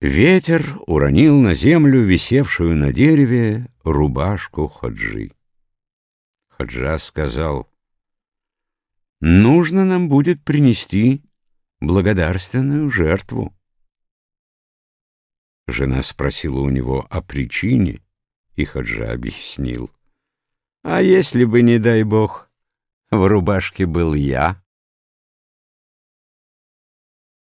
Ветер уронил на землю, висевшую на дереве, рубашку Хаджи. Хаджа сказал, «Нужно нам будет принести благодарственную жертву». Жена спросила у него о причине, и Хаджа объяснил, «А если бы, не дай бог, в рубашке был я?»